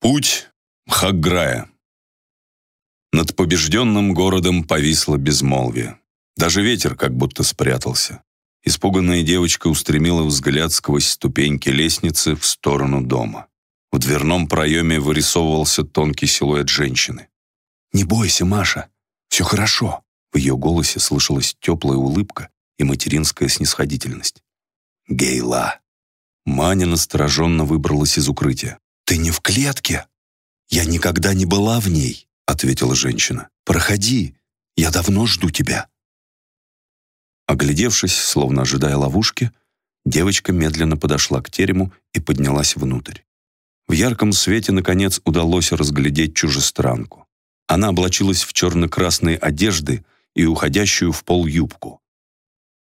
Путь Хагграя. Над побежденным городом повисло безмолвие. Даже ветер как будто спрятался. Испуганная девочка устремила взгляд сквозь ступеньки лестницы в сторону дома. В дверном проеме вырисовывался тонкий силуэт женщины. «Не бойся, Маша, все хорошо». В ее голосе слышалась теплая улыбка и материнская снисходительность. «Гейла». Маня настороженно выбралась из укрытия. «Ты не в клетке?» «Я никогда не была в ней», — ответила женщина. «Проходи, я давно жду тебя». Оглядевшись, словно ожидая ловушки, девочка медленно подошла к терему и поднялась внутрь. В ярком свете, наконец, удалось разглядеть чужестранку. Она облачилась в черно-красные одежды и уходящую в пол юбку.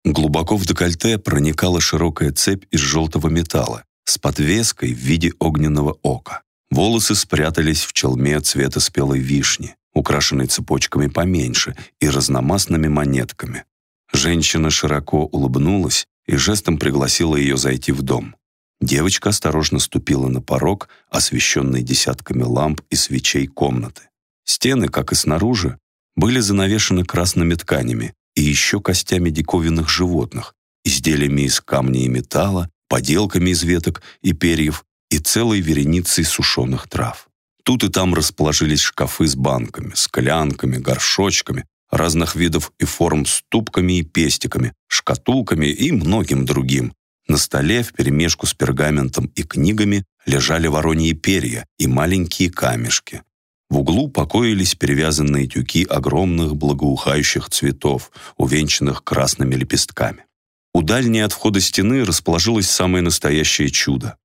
Глубоко в декольте проникала широкая цепь из желтого металла с подвеской в виде огненного ока. Волосы спрятались в челме цвета спелой вишни, украшенной цепочками поменьше и разномастными монетками. Женщина широко улыбнулась и жестом пригласила ее зайти в дом. Девочка осторожно ступила на порог, освещенный десятками ламп и свечей комнаты. Стены, как и снаружи, были занавешены красными тканями и еще костями диковинных животных, изделиями из камня и металла, поделками из веток и перьев и целой вереницей сушеных трав. Тут и там расположились шкафы с банками, склянками, горшочками, разных видов и форм ступками и пестиками, шкатулками и многим другим. На столе вперемешку с пергаментом и книгами лежали вороньи перья и маленькие камешки. В углу покоились перевязанные тюки огромных благоухающих цветов, увенчанных красными лепестками. У дальней от входа стены расположилось самое настоящее чудо.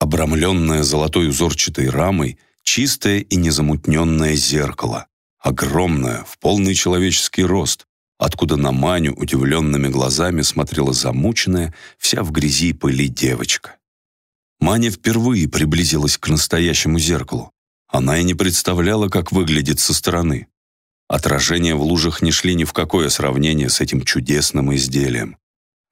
Обрамленное золотой узорчатой рамой, чистое и незамутненное зеркало, огромное, в полный человеческий рост, откуда на Маню удивленными глазами смотрела замученная, вся в грязи и пыли девочка. Маня впервые приблизилась к настоящему зеркалу. Она и не представляла, как выглядит со стороны. Отражения в лужах не шли ни в какое сравнение с этим чудесным изделием.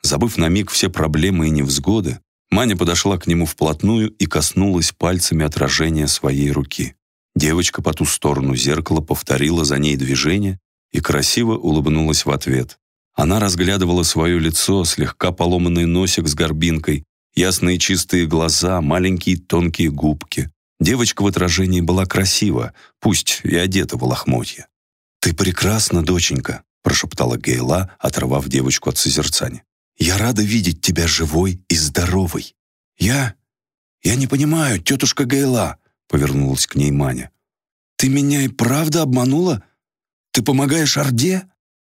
Забыв на миг все проблемы и невзгоды, Маня подошла к нему вплотную и коснулась пальцами отражения своей руки. Девочка по ту сторону зеркала повторила за ней движение и красиво улыбнулась в ответ. Она разглядывала свое лицо, слегка поломанный носик с горбинкой, ясные чистые глаза, маленькие тонкие губки. Девочка в отражении была красива, пусть и одета в лохмотья. «Ты прекрасна, доченька», — прошептала Гейла, оторвав девочку от созерцания. Я рада видеть тебя живой и здоровой. Я... Я не понимаю, тетушка Гайла, повернулась к ней Маня. Ты меня и правда обманула? Ты помогаешь Орде?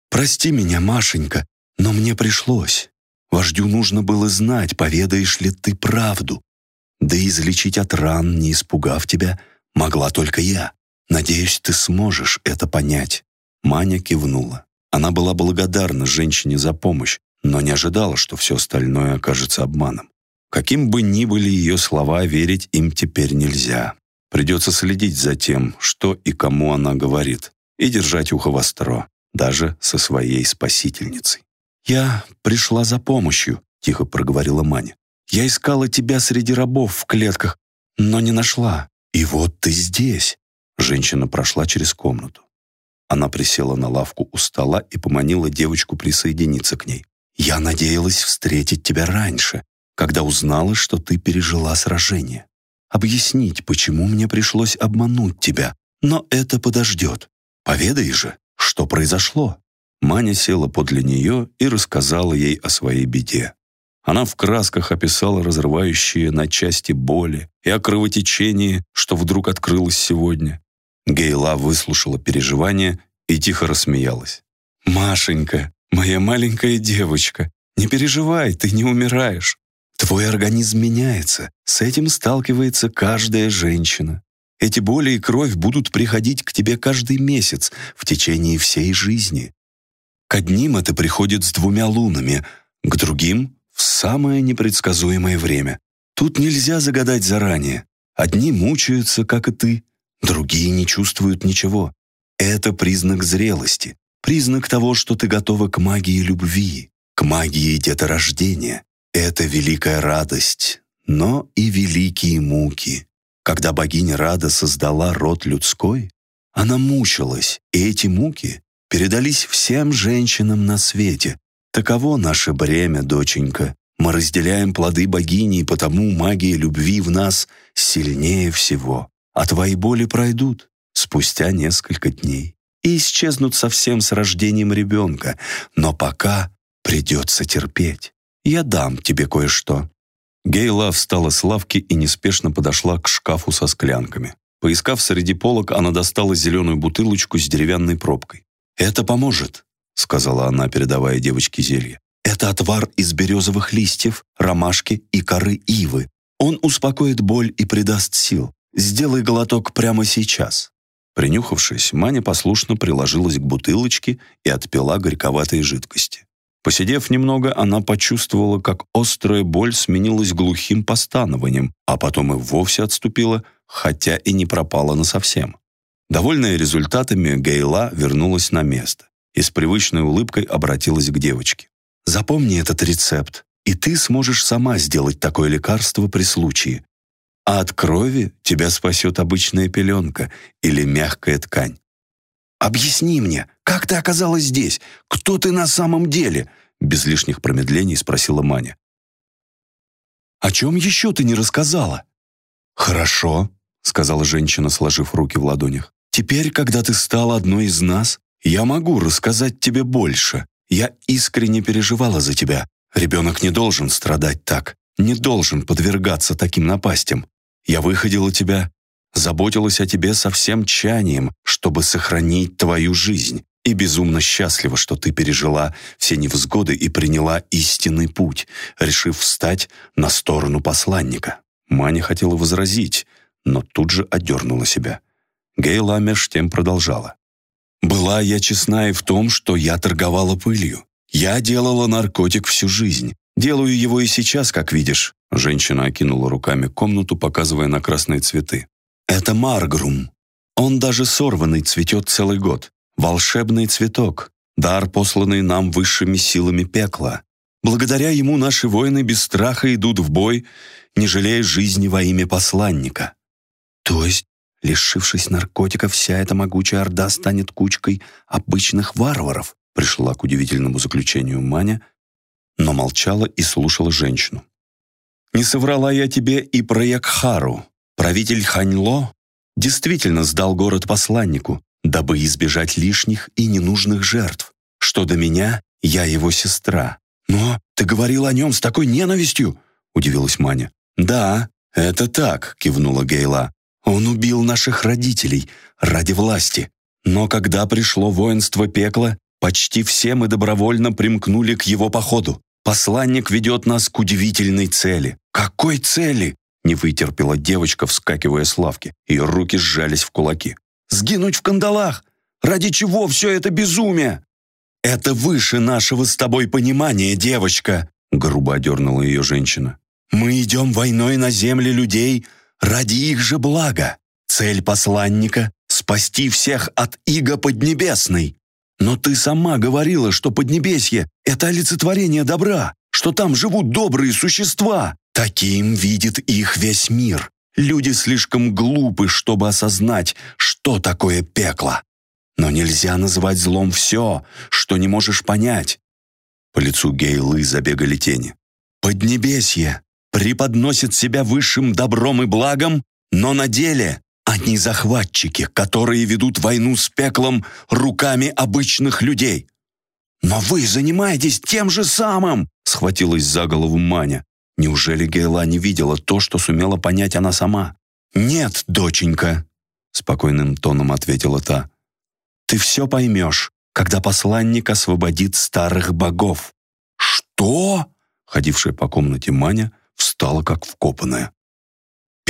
Прости меня, Машенька, но мне пришлось. Вождю нужно было знать, поведаешь ли ты правду. Да излечить от ран, не испугав тебя, могла только я. Надеюсь, ты сможешь это понять». Маня кивнула. Она была благодарна женщине за помощь, но не ожидала, что все остальное окажется обманом. Каким бы ни были ее слова, верить им теперь нельзя. Придется следить за тем, что и кому она говорит, и держать ухо востро, даже со своей спасительницей. «Я пришла за помощью», — тихо проговорила Маня. «Я искала тебя среди рабов в клетках, но не нашла. И вот ты здесь». Женщина прошла через комнату. Она присела на лавку у стола и поманила девочку присоединиться к ней. Я надеялась встретить тебя раньше, когда узнала, что ты пережила сражение. Объяснить, почему мне пришлось обмануть тебя, но это подождет. Поведай же, что произошло». Маня села подле нее и рассказала ей о своей беде. Она в красках описала разрывающие на части боли и о кровотечении, что вдруг открылось сегодня. Гейла выслушала переживания и тихо рассмеялась. «Машенька, «Моя маленькая девочка, не переживай, ты не умираешь. Твой организм меняется, с этим сталкивается каждая женщина. Эти боли и кровь будут приходить к тебе каждый месяц в течение всей жизни. К одним это приходит с двумя лунами, к другим — в самое непредсказуемое время. Тут нельзя загадать заранее. Одни мучаются, как и ты, другие не чувствуют ничего. Это признак зрелости. Признак того, что ты готова к магии любви, к магии деторождения. Это великая радость, но и великие муки. когда богиня Рада создала род людской, она мучилась, и эти муки передались всем женщинам на свете. Таково наше бремя, доченька. Мы разделяем плоды богини, и потому магия любви в нас сильнее всего. А твои боли пройдут спустя несколько дней и исчезнут совсем с рождением ребенка, но пока придется терпеть. Я дам тебе кое-что». Гейла встала с лавки и неспешно подошла к шкафу со склянками. Поискав среди полок, она достала зеленую бутылочку с деревянной пробкой. «Это поможет», — сказала она, передавая девочке зелье. «Это отвар из березовых листьев, ромашки и коры ивы. Он успокоит боль и придаст сил. Сделай глоток прямо сейчас». Принюхавшись, Маня послушно приложилась к бутылочке и отпила горьковатой жидкости. Посидев немного, она почувствовала, как острая боль сменилась глухим постанованием, а потом и вовсе отступила, хотя и не пропала насовсем. Довольная результатами, Гейла вернулась на место и с привычной улыбкой обратилась к девочке. «Запомни этот рецепт, и ты сможешь сама сделать такое лекарство при случае. А от крови тебя спасет обычная пеленка или мягкая ткань. «Объясни мне, как ты оказалась здесь? Кто ты на самом деле?» Без лишних промедлений спросила Маня. «О чем еще ты не рассказала?» «Хорошо», — сказала женщина, сложив руки в ладонях. «Теперь, когда ты стала одной из нас, я могу рассказать тебе больше. Я искренне переживала за тебя. Ребенок не должен страдать так, не должен подвергаться таким напастям. Я выходила тебя заботилась о тебе со всем чанием, чтобы сохранить твою жизнь, и безумно счастлива, что ты пережила все невзгоды и приняла истинный путь, решив встать на сторону посланника». Маня хотела возразить, но тут же отдернула себя. Гейла меж тем продолжала. «Была я честна и в том, что я торговала пылью. Я делала наркотик всю жизнь. Делаю его и сейчас, как видишь». Женщина окинула руками комнату, показывая на красные цветы. Это маргрум. Он даже сорванный цветет целый год. Волшебный цветок, дар, посланный нам высшими силами пекла. Благодаря ему наши воины без страха идут в бой, не жалея жизни во имя посланника. То есть, лишившись наркотика, вся эта могучая орда станет кучкой обычных варваров, пришла к удивительному заключению Маня, но молчала и слушала женщину. «Не соврала я тебе и про Якхару, Правитель Ханьло действительно сдал город посланнику, дабы избежать лишних и ненужных жертв. Что до меня, я его сестра. «Но ты говорил о нем с такой ненавистью!» — удивилась Маня. «Да, это так», — кивнула Гейла. «Он убил наших родителей ради власти. Но когда пришло воинство пекла, почти все мы добровольно примкнули к его походу. Посланник ведет нас к удивительной цели». «Какой цели?» Не вытерпела девочка, вскакивая с лавки. Ее руки сжались в кулаки. «Сгинуть в кандалах! Ради чего все это безумие?» «Это выше нашего с тобой понимания, девочка!» Грубо одернула ее женщина. «Мы идем войной на земли людей ради их же блага. Цель посланника — спасти всех от иго Поднебесной. Но ты сама говорила, что Поднебесье — это олицетворение добра, что там живут добрые существа. Таким видит их весь мир. Люди слишком глупы, чтобы осознать, что такое пекло. Но нельзя называть злом все, что не можешь понять. По лицу Гейлы забегали тени. Поднебесье преподносит себя высшим добром и благом, но на деле они захватчики, которые ведут войну с пеклом руками обычных людей. «Но вы занимаетесь тем же самым!» — схватилась за голову Маня. Неужели Гейла не видела то, что сумела понять она сама? «Нет, доченька», — спокойным тоном ответила та. «Ты все поймешь, когда посланник освободит старых богов». «Что?» — ходившая по комнате Маня встала как вкопанная.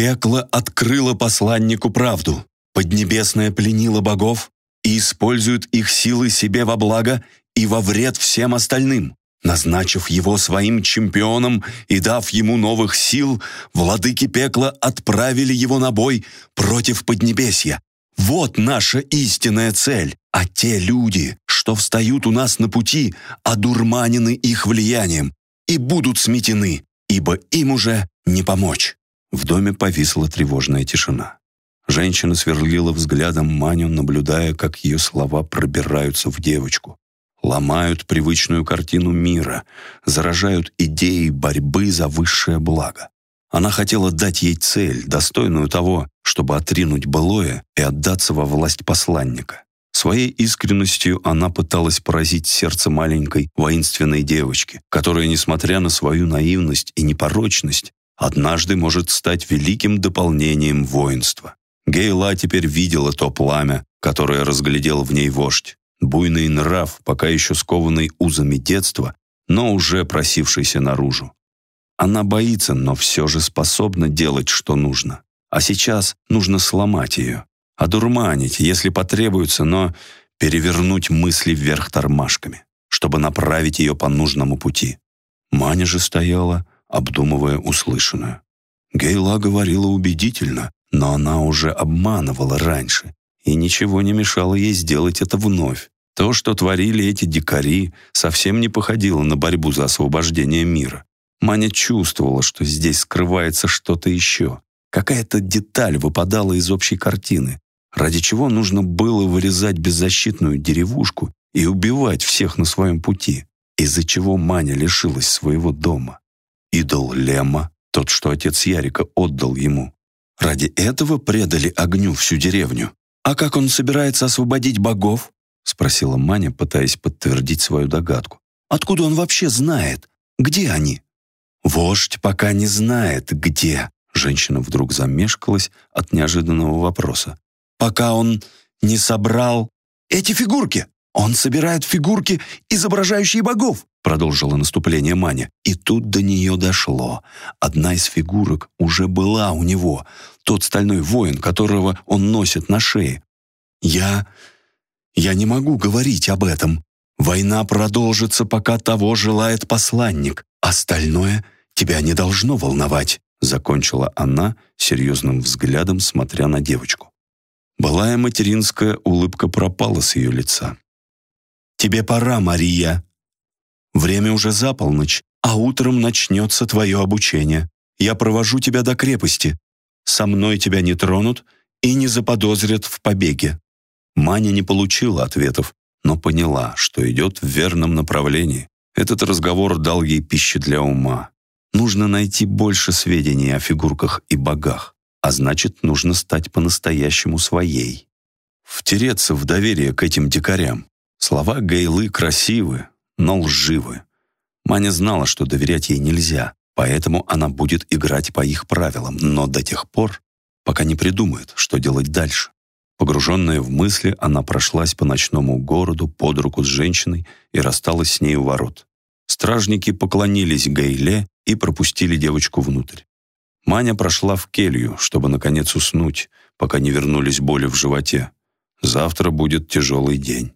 Пекло открыло посланнику правду. Поднебесное пленило богов и использует их силы себе во благо и во вред всем остальным. Назначив его своим чемпионом и дав ему новых сил, владыки пекла отправили его на бой против Поднебесья. Вот наша истинная цель. А те люди, что встают у нас на пути, одурманены их влиянием и будут сметены, ибо им уже не помочь. В доме повисла тревожная тишина. Женщина сверлила взглядом Маню, наблюдая, как ее слова пробираются в девочку. Ломают привычную картину мира, заражают идеей борьбы за высшее благо. Она хотела дать ей цель, достойную того, чтобы отринуть былое и отдаться во власть посланника. Своей искренностью она пыталась поразить сердце маленькой воинственной девочки, которая, несмотря на свою наивность и непорочность, однажды может стать великим дополнением воинства. Гейла теперь видела то пламя, которое разглядел в ней вождь. Буйный нрав, пока еще скованный узами детства, но уже просившийся наружу. Она боится, но все же способна делать, что нужно. А сейчас нужно сломать ее, одурманить, если потребуется, но перевернуть мысли вверх тормашками, чтобы направить ее по нужному пути. Маня же стояла, обдумывая услышанное. Гейла говорила убедительно, но она уже обманывала раньше, и ничего не мешало ей сделать это вновь. То, что творили эти дикари, совсем не походило на борьбу за освобождение мира. Маня чувствовала, что здесь скрывается что-то еще. Какая-то деталь выпадала из общей картины, ради чего нужно было вырезать беззащитную деревушку и убивать всех на своем пути, из-за чего Маня лишилась своего дома. Идол Лема, тот, что отец Ярика отдал ему. Ради этого предали огню всю деревню. А как он собирается освободить богов? спросила Маня, пытаясь подтвердить свою догадку. Откуда он вообще знает? Где они? «Вождь пока не знает, где». Женщина вдруг замешкалась от неожиданного вопроса. «Пока он не собрал эти фигурки. Он собирает фигурки, изображающие богов», продолжила наступление Маня. И тут до нее дошло. Одна из фигурок уже была у него. Тот стальной воин, которого он носит на шее. «Я... я не могу говорить об этом. Война продолжится, пока того желает посланник. Остальное тебя не должно волновать», закончила она серьезным взглядом, смотря на девочку. Былая материнская улыбка пропала с ее лица. «Тебе пора, Мария. Время уже за полночь, а утром начнется твое обучение. Я провожу тебя до крепости. Со мной тебя не тронут и не заподозрят в побеге». Маня не получила ответов, но поняла, что идет в верном направлении. Этот разговор дал ей пищу для ума. Нужно найти больше сведений о фигурках и богах, а значит, нужно стать по-настоящему своей. Втереться в доверие к этим дикарям. Слова Гейлы красивы, но лживы. Маня знала, что доверять ей нельзя, поэтому она будет играть по их правилам, но до тех пор, пока не придумает, что делать дальше. Погруженная в мысли, она прошлась по ночному городу под руку с женщиной и рассталась с ней у ворот. Стражники поклонились Гейле и пропустили девочку внутрь. Маня прошла в келью, чтобы, наконец, уснуть, пока не вернулись боли в животе. Завтра будет тяжелый день.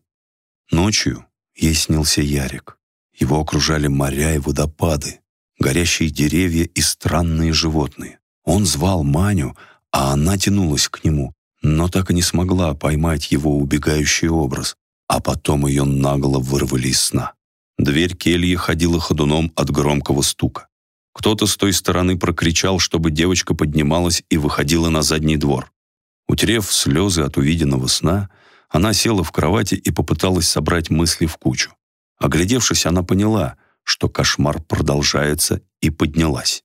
Ночью ей снился Ярик. Его окружали моря и водопады, горящие деревья и странные животные. Он звал Маню, а она тянулась к нему, но так и не смогла поймать его убегающий образ, а потом ее нагло вырвали из сна. Дверь кельи ходила ходуном от громкого стука. Кто-то с той стороны прокричал, чтобы девочка поднималась и выходила на задний двор. Утерев слезы от увиденного сна, она села в кровати и попыталась собрать мысли в кучу. Оглядевшись, она поняла, что кошмар продолжается, и поднялась.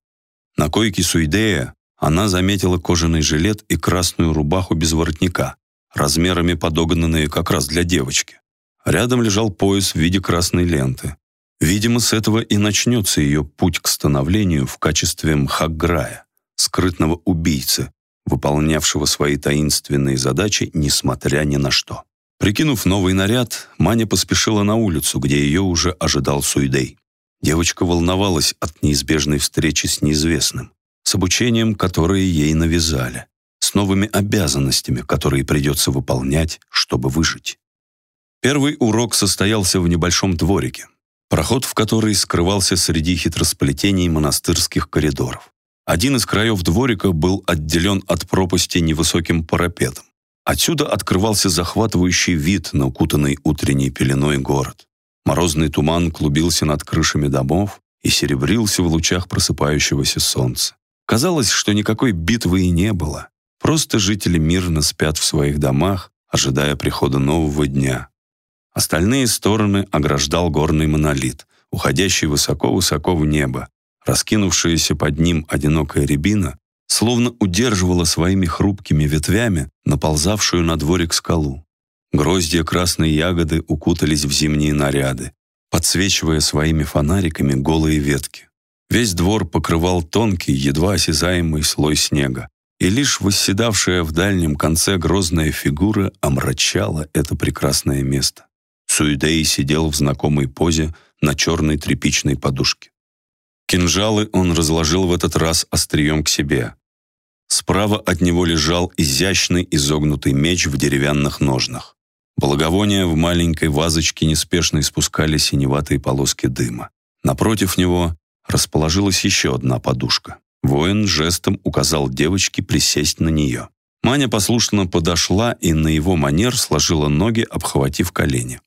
На койке Суидея она заметила кожаный жилет и красную рубаху без воротника, размерами подогнанные как раз для девочки. Рядом лежал пояс в виде красной ленты. Видимо, с этого и начнется ее путь к становлению в качестве Мхаграя, скрытного убийцы, выполнявшего свои таинственные задачи, несмотря ни на что. Прикинув новый наряд, Маня поспешила на улицу, где ее уже ожидал Суидей. Девочка волновалась от неизбежной встречи с неизвестным с обучением, которое ей навязали, с новыми обязанностями, которые придется выполнять, чтобы выжить. Первый урок состоялся в небольшом дворике, проход в который скрывался среди хитросплетений монастырских коридоров. Один из краев дворика был отделен от пропасти невысоким парапетом. Отсюда открывался захватывающий вид на укутанный утренней пеленой город. Морозный туман клубился над крышами домов и серебрился в лучах просыпающегося солнца. Казалось, что никакой битвы и не было. Просто жители мирно спят в своих домах, ожидая прихода нового дня. Остальные стороны ограждал горный монолит, уходящий высоко-высоко в небо. Раскинувшаяся под ним одинокая рябина словно удерживала своими хрупкими ветвями наползавшую на дворик скалу. Гроздья красной ягоды укутались в зимние наряды, подсвечивая своими фонариками голые ветки. Весь двор покрывал тонкий, едва осязаемый слой снега, и лишь восседавшая в дальнем конце грозная фигура омрачала это прекрасное место. Суидей сидел в знакомой позе на черной тряпичной подушке. Кинжалы он разложил в этот раз острием к себе. Справа от него лежал изящный изогнутый меч в деревянных ножнах. Благовония в маленькой вазочке неспешно испускали синеватые полоски дыма. Напротив него расположилась еще одна подушка. Воин жестом указал девочке присесть на нее. Маня послушно подошла и на его манер сложила ноги, обхватив колени.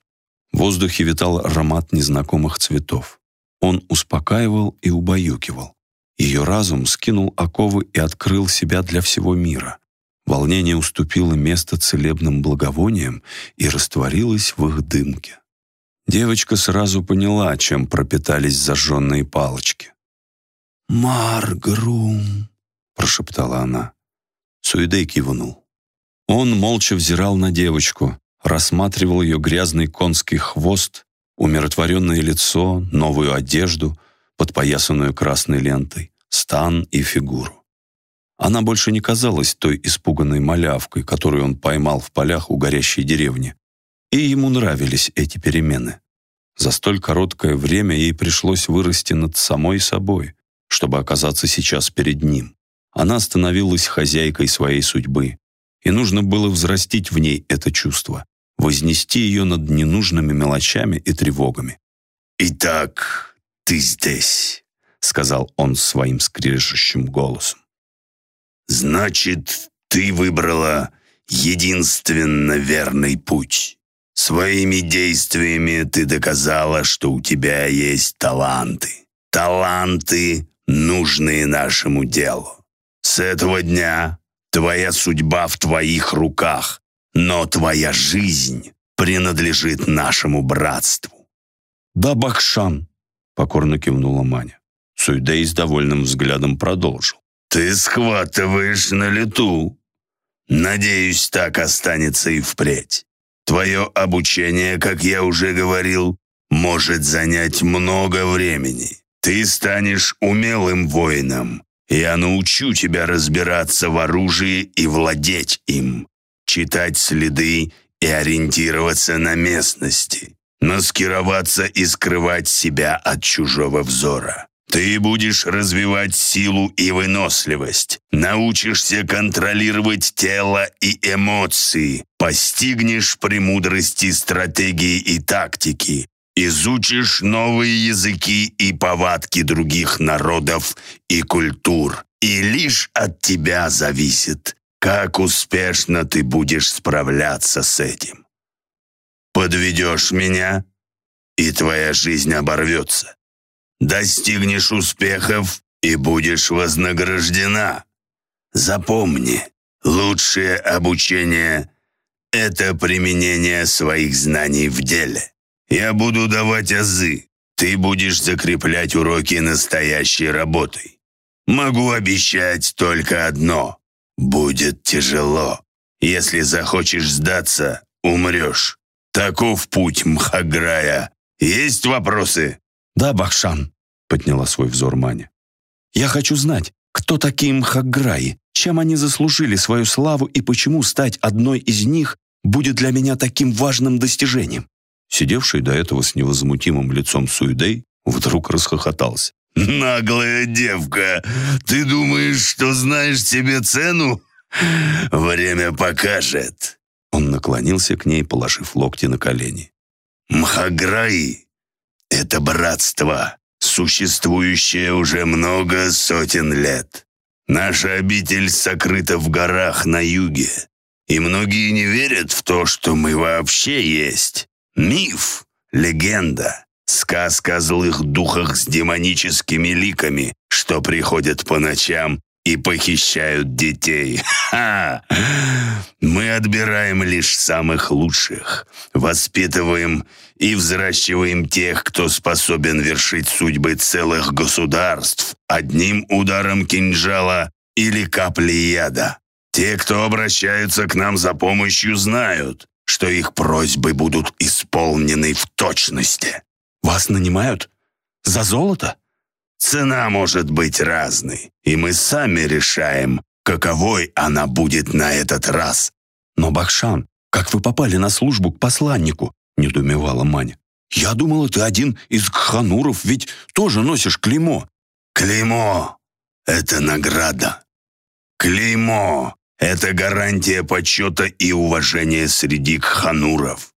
В воздухе витал аромат незнакомых цветов. Он успокаивал и убаюкивал. Ее разум скинул оковы и открыл себя для всего мира. Волнение уступило место целебным благовониям и растворилось в их дымке. Девочка сразу поняла, чем пропитались зажженные палочки. «Маргрум», — прошептала она. Суидей кивнул. Он молча взирал на девочку, рассматривал ее грязный конский хвост, умиротворенное лицо, новую одежду, подпоясанную красной лентой, стан и фигуру. Она больше не казалась той испуганной малявкой, которую он поймал в полях у горящей деревни. И ему нравились эти перемены. За столь короткое время ей пришлось вырасти над самой собой, чтобы оказаться сейчас перед ним. Она становилась хозяйкой своей судьбы, и нужно было взрастить в ней это чувство, вознести ее над ненужными мелочами и тревогами. «Итак, ты здесь», — сказал он своим скрежещим голосом. «Значит, ты выбрала единственно верный путь. Своими действиями ты доказала, что у тебя есть таланты. Таланты, нужные нашему делу. С этого дня твоя судьба в твоих руках, но твоя жизнь принадлежит нашему братству». «Да, Бакшан», — покорно кивнула Маня. Суйдей с довольным взглядом продолжил. «Ты схватываешь на лету. Надеюсь, так останется и впредь. Твое обучение, как я уже говорил, может занять много времени. Ты станешь умелым воином. Я научу тебя разбираться в оружии и владеть им, читать следы и ориентироваться на местности, маскироваться и скрывать себя от чужого взора. Ты будешь развивать силу и выносливость, научишься контролировать тело и эмоции, постигнешь премудрости стратегии и тактики, изучишь новые языки и повадки других народов и культур. И лишь от тебя зависит, как успешно ты будешь справляться с этим. Подведешь меня, и твоя жизнь оборвется достигнешь успехов и будешь вознаграждена. Запомни, лучшее обучение — это применение своих знаний в деле. Я буду давать азы, ты будешь закреплять уроки настоящей работой. Могу обещать только одно — будет тяжело. Если захочешь сдаться, умрешь. Таков путь Мхаграя. Есть вопросы? «Да, Бахшан», — подняла свой взор Маня. «Я хочу знать, кто такие Мхаграи, чем они заслужили свою славу и почему стать одной из них будет для меня таким важным достижением». Сидевший до этого с невозмутимым лицом Суидей вдруг расхохотался. «Наглая девка! Ты думаешь, что знаешь себе цену? Время покажет!» Он наклонился к ней, положив локти на колени. «Мхаграи это братство, существующее уже много сотен лет. Наша обитель сокрыта в горах на юге, и многие не верят в то, что мы вообще есть. Миф, легенда, сказка о злых духах с демоническими ликами, что приходят по ночам и похищают детей. Ха! Мы отбираем лишь самых лучших, воспитываем и взращиваем тех, кто способен вершить судьбы целых государств одним ударом кинжала или капли яда. Те, кто обращаются к нам за помощью, знают, что их просьбы будут исполнены в точности. Вас нанимают? За золото? Цена может быть разной, и мы сами решаем, каковой она будет на этот раз. Но, Бахшан, как вы попали на службу к посланнику? Недумевала Маня. Я думала, ты один из кхануров, ведь тоже носишь клеймо. Клеймо — это награда. Клеймо — это гарантия почета и уважения среди кхануров.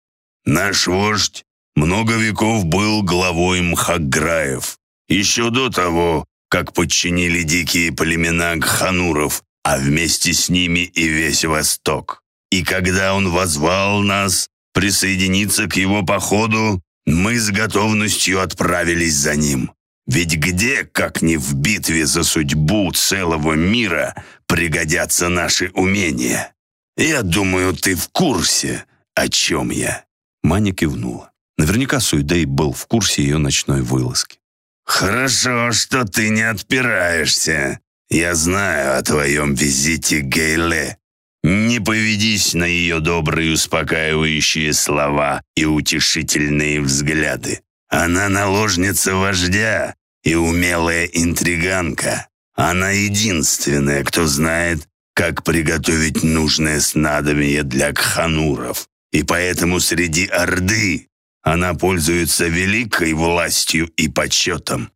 Наш вождь много веков был главой Мхаграев, еще до того, как подчинили дикие племена Гхануров, а вместе с ними и весь Восток. И когда он возвал нас присоединиться к его походу, мы с готовностью отправились за ним. Ведь где, как не в битве за судьбу целого мира, пригодятся наши умения? Я думаю, ты в курсе, о чем я». Маня кивнула. Наверняка Суидей был в курсе ее ночной вылазки. «Хорошо, что ты не отпираешься. Я знаю о твоем визите Гейле. Не поведись на ее добрые успокаивающие слова и утешительные взгляды. Она наложница вождя и умелая интриганка. Она единственная, кто знает, как приготовить нужное снадобье для кхануров. И поэтому среди Орды она пользуется великой властью и почетом».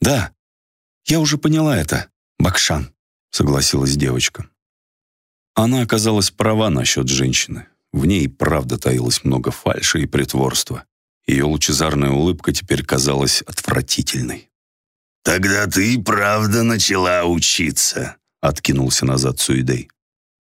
«Да, я уже поняла это, Бакшан», — согласилась девочка. Она оказалась права насчет женщины. В ней правда таилось много фальши и притворства. Ее лучезарная улыбка теперь казалась отвратительной. «Тогда ты правда начала учиться», — откинулся назад Суидей.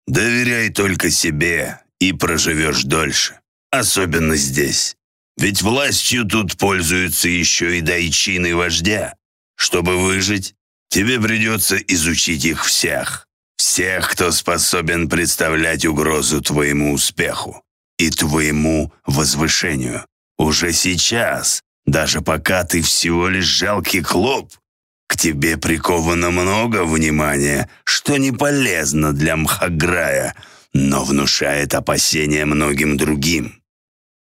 «Доверяй только себе, и проживешь дольше особенно здесь. Ведь властью тут пользуются еще и дайчины вождя. Чтобы выжить, тебе придется изучить их всех. Всех, кто способен представлять угрозу твоему успеху и твоему возвышению. Уже сейчас, даже пока ты всего лишь жалкий клоп, к тебе приковано много внимания, что не полезно для Мхаграя, но внушает опасения многим другим.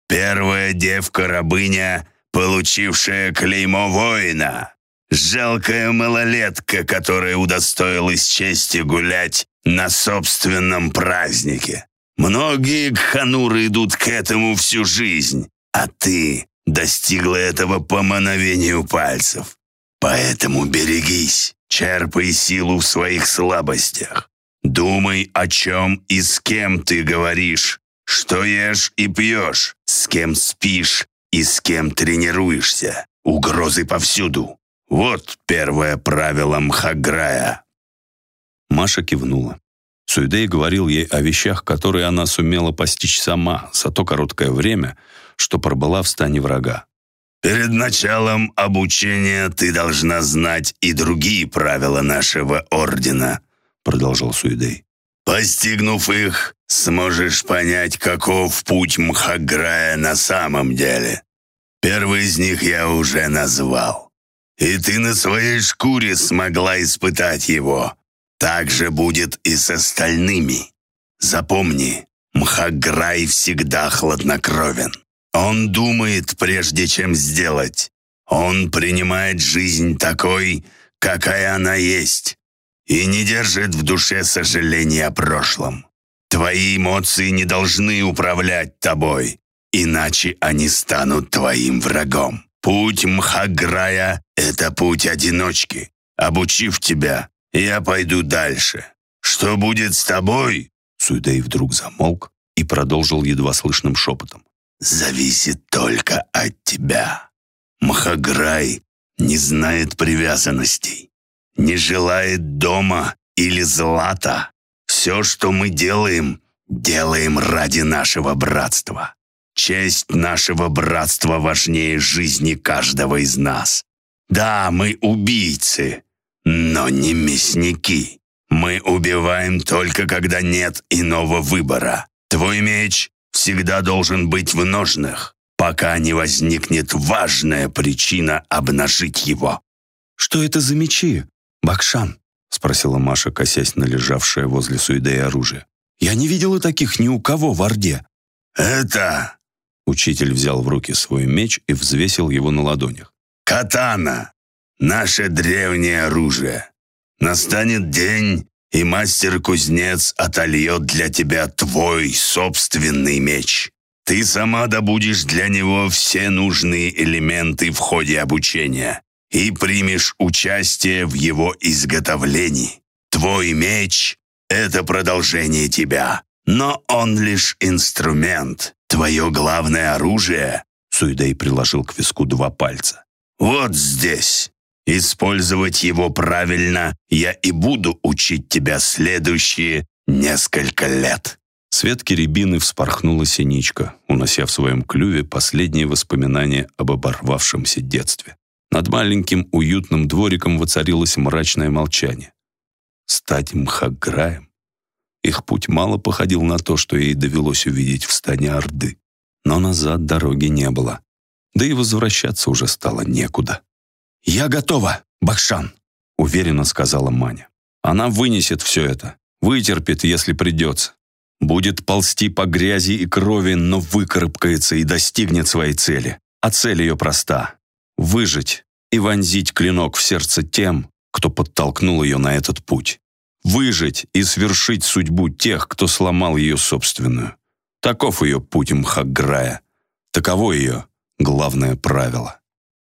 Первая девка-рабыня, получившая клеймо воина. Жалкая малолетка, которая удостоилась чести гулять на собственном празднике. Многие кхануры идут к этому всю жизнь, а ты достигла этого по мановению пальцев. Поэтому берегись, черпай силу в своих слабостях. Думай, о чем и с кем ты говоришь, что ешь и пьешь, с кем спишь и с кем тренируешься. Угрозы повсюду. Вот первое правило Мхаграя. Маша кивнула. Суидей говорил ей о вещах, которые она сумела постичь сама за то короткое время, что пробыла в стане врага. «Перед началом обучения ты должна знать и другие правила нашего ордена», продолжал Суидей. «Постигнув их, сможешь понять, каков путь Мхаграя на самом деле. Первый из них я уже назвал. И ты на своей шкуре смогла испытать его. Так же будет и с остальными. Запомни, Мхаграй всегда хладнокровен. Он думает, прежде чем сделать. Он принимает жизнь такой, какая она есть, и не держит в душе сожаления о прошлом. Твои эмоции не должны управлять тобой, иначе они станут твоим врагом. Путь Мхаграя — это путь одиночки. Обучив тебя, я пойду дальше. Что будет с тобой?» Суидей вдруг замолк и продолжил едва слышным шепотом. «Зависит только от тебя. Мхаграй не знает привязанностей, не желает дома или злата. Все, что мы делаем, делаем ради нашего братства. Честь нашего братства важнее жизни каждого из нас. Да, мы убийцы, но не мясники. Мы убиваем только, когда нет иного выбора. Твой меч всегда должен быть в ножнах, пока не возникнет важная причина обнажить его». «Что это за мечи, Бакшан?» — спросила Маша, косясь на лежавшее возле Суидеи оружие. «Я не видела таких ни у кого в Орде». «Это...» Учитель взял в руки свой меч и взвесил его на ладонях. «Катана! Наше древнее оружие. Настанет день, и мастер-кузнец отольет для тебя твой собственный меч. Ты сама добудешь для него все нужные элементы в ходе обучения и примешь участие в его изготовлении. Твой меч — это продолжение тебя, но он лишь инструмент. Твое главное оружие — Суидей приложил к виску два пальца. «Вот здесь. Использовать его правильно я и буду учить тебя следующие несколько лет». С ветки рябины вспорхнула синичка, унося в своем клюве последние воспоминания об оборвавшемся детстве. Над маленьким уютным двориком воцарилось мрачное молчание. Стать мхаграем? Их путь мало походил на то, что ей довелось увидеть в стане Орды. Но назад дороги не было. Да и возвращаться уже стало некуда. «Я готова, Бахшан», — уверенно сказала Маня. «Она вынесет все это, вытерпит, если придется. Будет ползти по грязи и крови, но выкарабкается и достигнет своей цели. А цель ее проста — выжить и вонзить клинок в сердце тем, кто подтолкнул ее на этот путь. Выжить и свершить судьбу тех, кто сломал ее собственную. Таков ее путь Мхаграя. Таково ее главное правило.